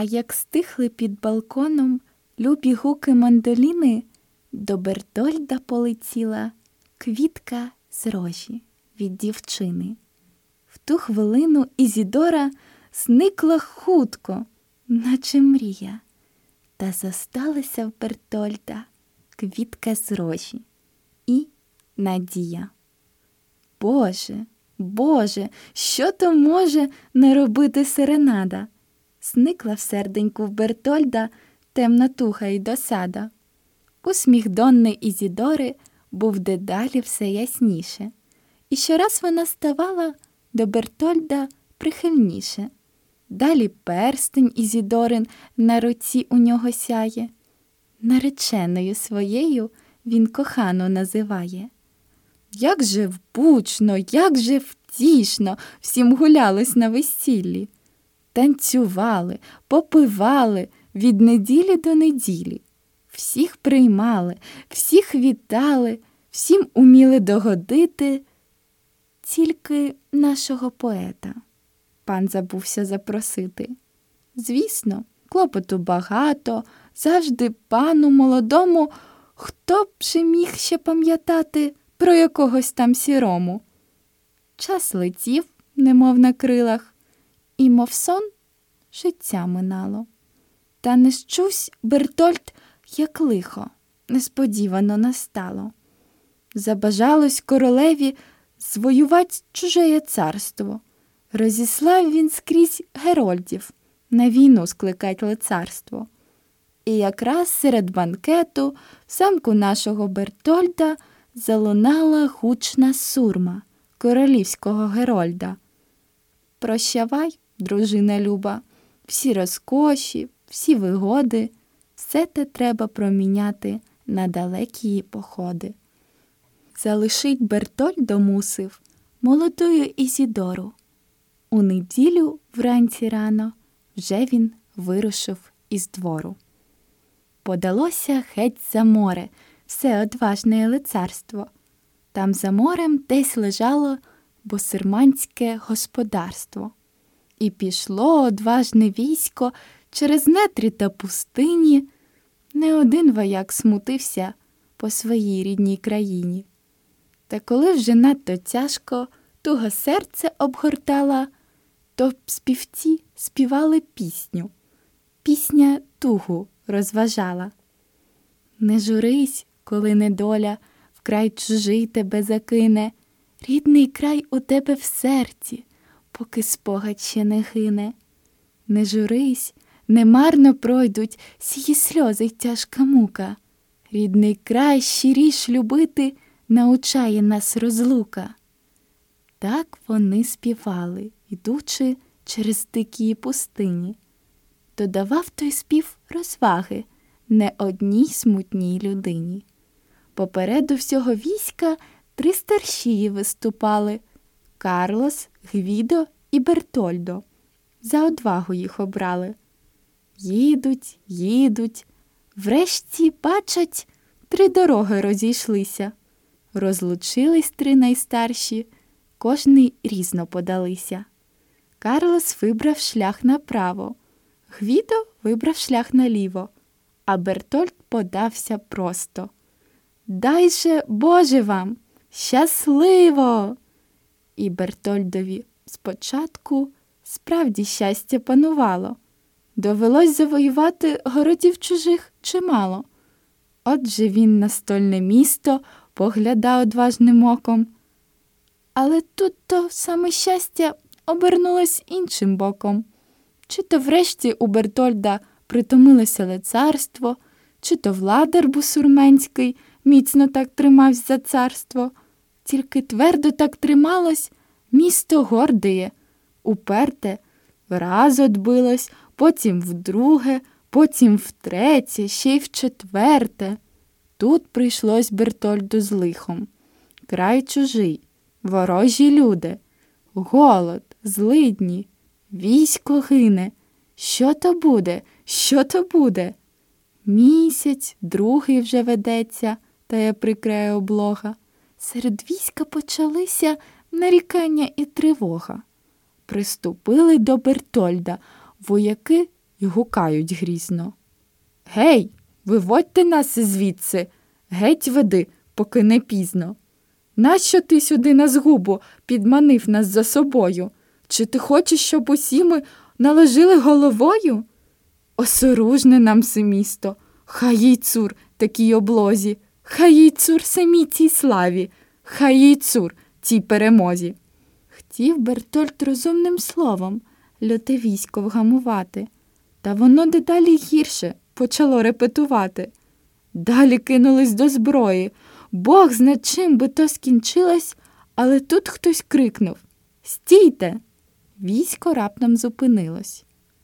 А як стихли під балконом любі гуки мандоліни, до Бертольда полетіла квітка з рожі від дівчини. В ту хвилину Ізідора зникла хутко, наче мрія, та зосталася в Бертольда квітка з рожі і надія. Боже, Боже, що то може не робити серенада? Зникла в серденьку в Бертольда темна туха й досада. Усміх Донни Ізідори був дедалі все ясніше, і щораз вона ставала до Бертольда прихильніше. Далі перстень Ізідорин на руці у нього сяє. Нареченою своєю він кохану називає. Як же вбучно, як же втішно всім гулялось на весіллі. Танцювали, попивали від неділі до неділі. Всіх приймали, всіх вітали, всім уміли догодити, тільки нашого поета пан забувся запросити. Звісно, клопоту багато, завжди пану молодому, хто б же міг ще пам'ятати про якогось там сірому. Час летів, немов на крилах, і, мов сон, життя минало. Та не щусь Бертольд, як лихо, несподівано настало. Забажалось королеві звоювать чужеє царство. Розіслав він скрізь герольдів на війну скликать лицарство. І якраз серед банкету в самку нашого Бертольда залунала гучна сурма королівського Герольда. Прощавай, дружина Люба, всі розкоші, всі вигоди, все те треба проміняти на далекі походи. Залишить Бертольдо мусив молодою Ізідору. У неділю вранці рано вже він вирушив із двору. Подалося геть за море, все одважне лицарство. Там за морем десь лежало босирманське господарство. І пішло одважне військо через нетрі та пустині. Не один вояк смутився по своїй рідній країні. Та коли вже надто тяжко туго серце обгортала, то співці співали пісню. Пісня тугу розважала. Не журись, коли недоля вкрай чужий тебе закине, рідний край у тебе в серці, поки спогад ще не гине. Не журись, немарно пройдуть сії сльози й тяжка мука. Рідний край щиріш любити научає нас розлука. Так вони співали, ідучи через дикі пустині. Додавав той спів розваги не одній смутній людині. Попереду всього війська три старшії виступали Карлос, Гвідо і Бертольдо. За одвагу їх обрали. Їдуть, їдуть, врешті бачать, три дороги розійшлися. Розлучились три найстарші, кожний різно подалися. Карлос вибрав шлях направо, Гвідо вибрав шлях наліво, а Бертольд подався просто. Дай же, Боже вам, щасливо! І Бертольдові спочатку справді щастя панувало. Довелось завоювати городів чужих чимало. Отже він на стольне місто поглядав одважним оком. Але тут то саме щастя обернулось іншим боком. Чи то врешті у Бертольда притомилося лицарство, чи то владар бусурменський міцно так тримався за царство, тільки твердо так трималось місто гордеє, уперте, враз отбилось, потім вдруге, потім втретє, ще й вчетверте. Тут прийшлось Бертольду з лихом. Край чужий, ворожі люди, голод, злидні, військо гине. Що то буде? Що то буде? Місяць, другий вже ведеться, та я прикрає облога. Серед війська почалися нарікання і тривога. Приступили до Бертольда вояки й гукають грізно. Гей, виводьте нас звідси, геть веди, поки не пізно. Нащо ти сюди на згубу підманив нас за собою? Чи ти хочеш, щоб усі ми наложили головою? Осоружне нам все місто, хай їй цур такій облозі, хай їй цур самій цій славі, хай їй цур цій перемозі. Хотів Бертольд розумним словом люте військо вгамувати, та воно дедалі гірше почало репетувати. Далі кинулись до зброї. Бог зна чим би то скінчилось, але тут хтось крикнув Стійте! Військо раптом зупинилось.